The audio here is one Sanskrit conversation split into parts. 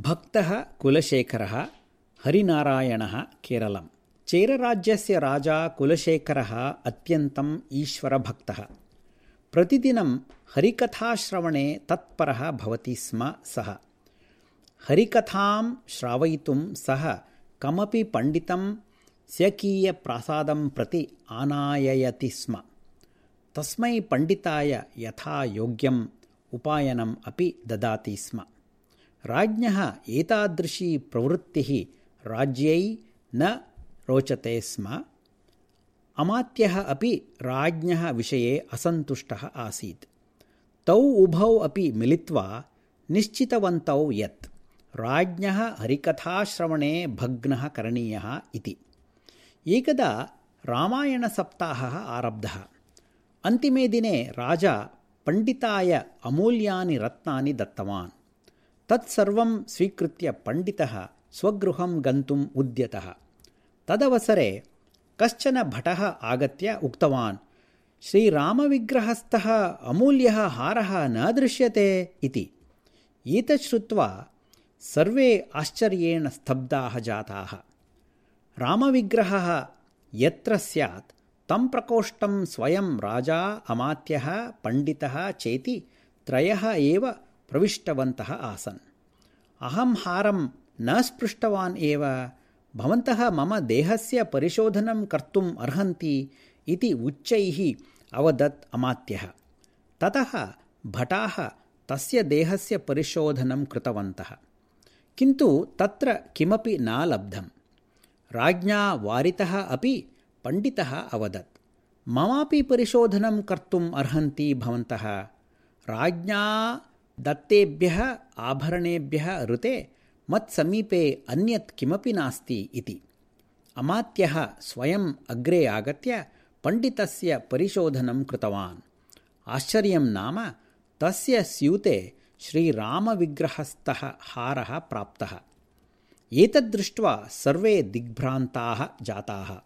भक्तः कुलशेखरः हरिनारायणः केरलम्। चेरराज्यस्य राजा कुलशेखरः अत्यन्तम् ईश्वरभक्तः। प्रतिदिनं हरिकथाश्रवणे तत्परः भवति स्म सः। हरिकथां श्रावयितुं सः कमपि पण्डितं स्वकीयप्रासादं प्रति आनाययति स्म। तस्मै पण्डिताय यथा योग्यम् उपायनम् अपि ददाति स्म राज्ञः एतादृशी प्रवृत्तिः राज्यै न रोचते स्म। अमात्यः अपि राज्ञः विषये असन्तुष्टः आसीत्। तौ उभौ अपि मिलित्वा निश्चितवन्तौ यत् राज्ञः हरिकथाश्रवणे भग्नः करणीयः इति। एकदा रामायणसप्ताहः आरब्धः। अन्तिमे दिने राजा पण्डिताय अमूल्यानि रत्नानि दत्तवान् तत्सर्वं स्वीकृत्य पण्डितः स्वगृहं गन्तुम् उद्यतः। तदवसरे कश्चन भटः आगत्य उक्तवान् श्रीरामविग्रहस्थः अमूल्यः हारः न दृश्यते इति एतत् श्रुत्वा सर्वे आश्चर्येण स्तब्धाः जाताः। रामविग्रहः यत्र स्यात् तं प्रकोष्ठं स्वयं राजा अमात्यः पण्डितः चेति त्रयः एव प्रविष्टवन्तः आसन्। अहं हारं न स्पृष्टवान् एव भवन्तः मम देहस्य परिशोधनं कर्तुम् अर्हन्ति इति उच्चैः अवदत् अमात्यः। ततः भटाः तस्य देहस्य परिशोधनं कृतवन्तः। किन्तु तत्र किमपि न लब्धम्। राज्ञा वारितः अपि पण्डितः अवदत्। ममापि परिशोधनं कर्तुम् अर्हन्ति भवन्तः। राज्ञा दत्तेभ्यः आभरणेभ्यः ऋते मत्समीपे अन्यत् किमपि नास्ति इति। अमात्यः स्वयम् अग्रे आगत्य पण्डितस्य परिशोधनं कृतवान्। आश्चर्यं नाम तस्य स्यूते श्रीरामविग्रहस्थः हारः प्राप्तः। एतद्दृष्ट्वा सर्वे दिग्भ्रान्ताः जाताः।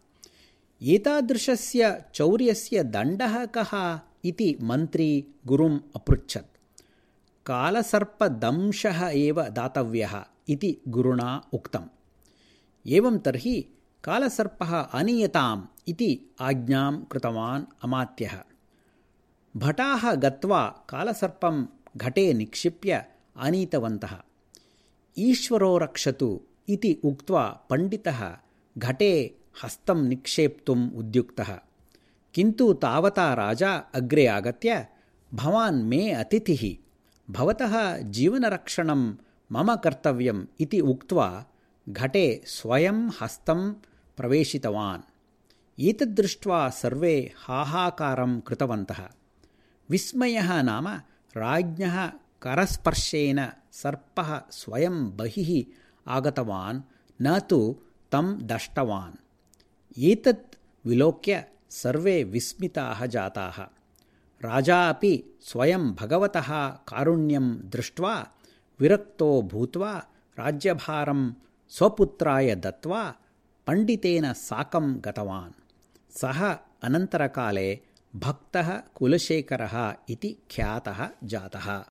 एतादृशस्य चौर्यस्य दण्डः कः इति मन्त्री गुरुम् अपृच्छत् कालसर्पदंशः एव दातव्यः इति गुरुणा उक्तम्। एवं तर्हि कालसर्पः आनीयताम् इति आज्ञां कृतवान् अमात्यः। भटाः गत्वा कालसर्पं घटे निक्षिप्य आनीतवन्तः ईश्वरो रक्षतु इति उक्त्वा पण्डितः घटे हस्तं निक्षेप्तुम् उद्युक्तः। किन्तु तावता राजा अग्रे आगत्य भवान् मे अतिथिः भवतः जीवनरक्षणं मम कर्तव्यम् इति उक्त्वा घटे स्वयं हस्तं प्रवेशितवान्। एतद्दृष्ट्वा सर्वे हाहाकारं कृतवन्तः। विस्मयः नाम राज्ञः करस्पर्शेन सर्पः स्वयं बहिः आगतवान् न तु तं दष्टवान्। एतत् विलोक्य सर्वे विस्मिताः जाताः राजा अपि स्वयं भगवतः कारुण्यं दृष्ट्वा विरक्तो भूत्वा राज्यभारं स्वपुत्राय दत्त्वा पण्डितेन साकं गतवान्। सः अनन्तरकाले भक्तः कुलशेखरः इति ख्यातः जातः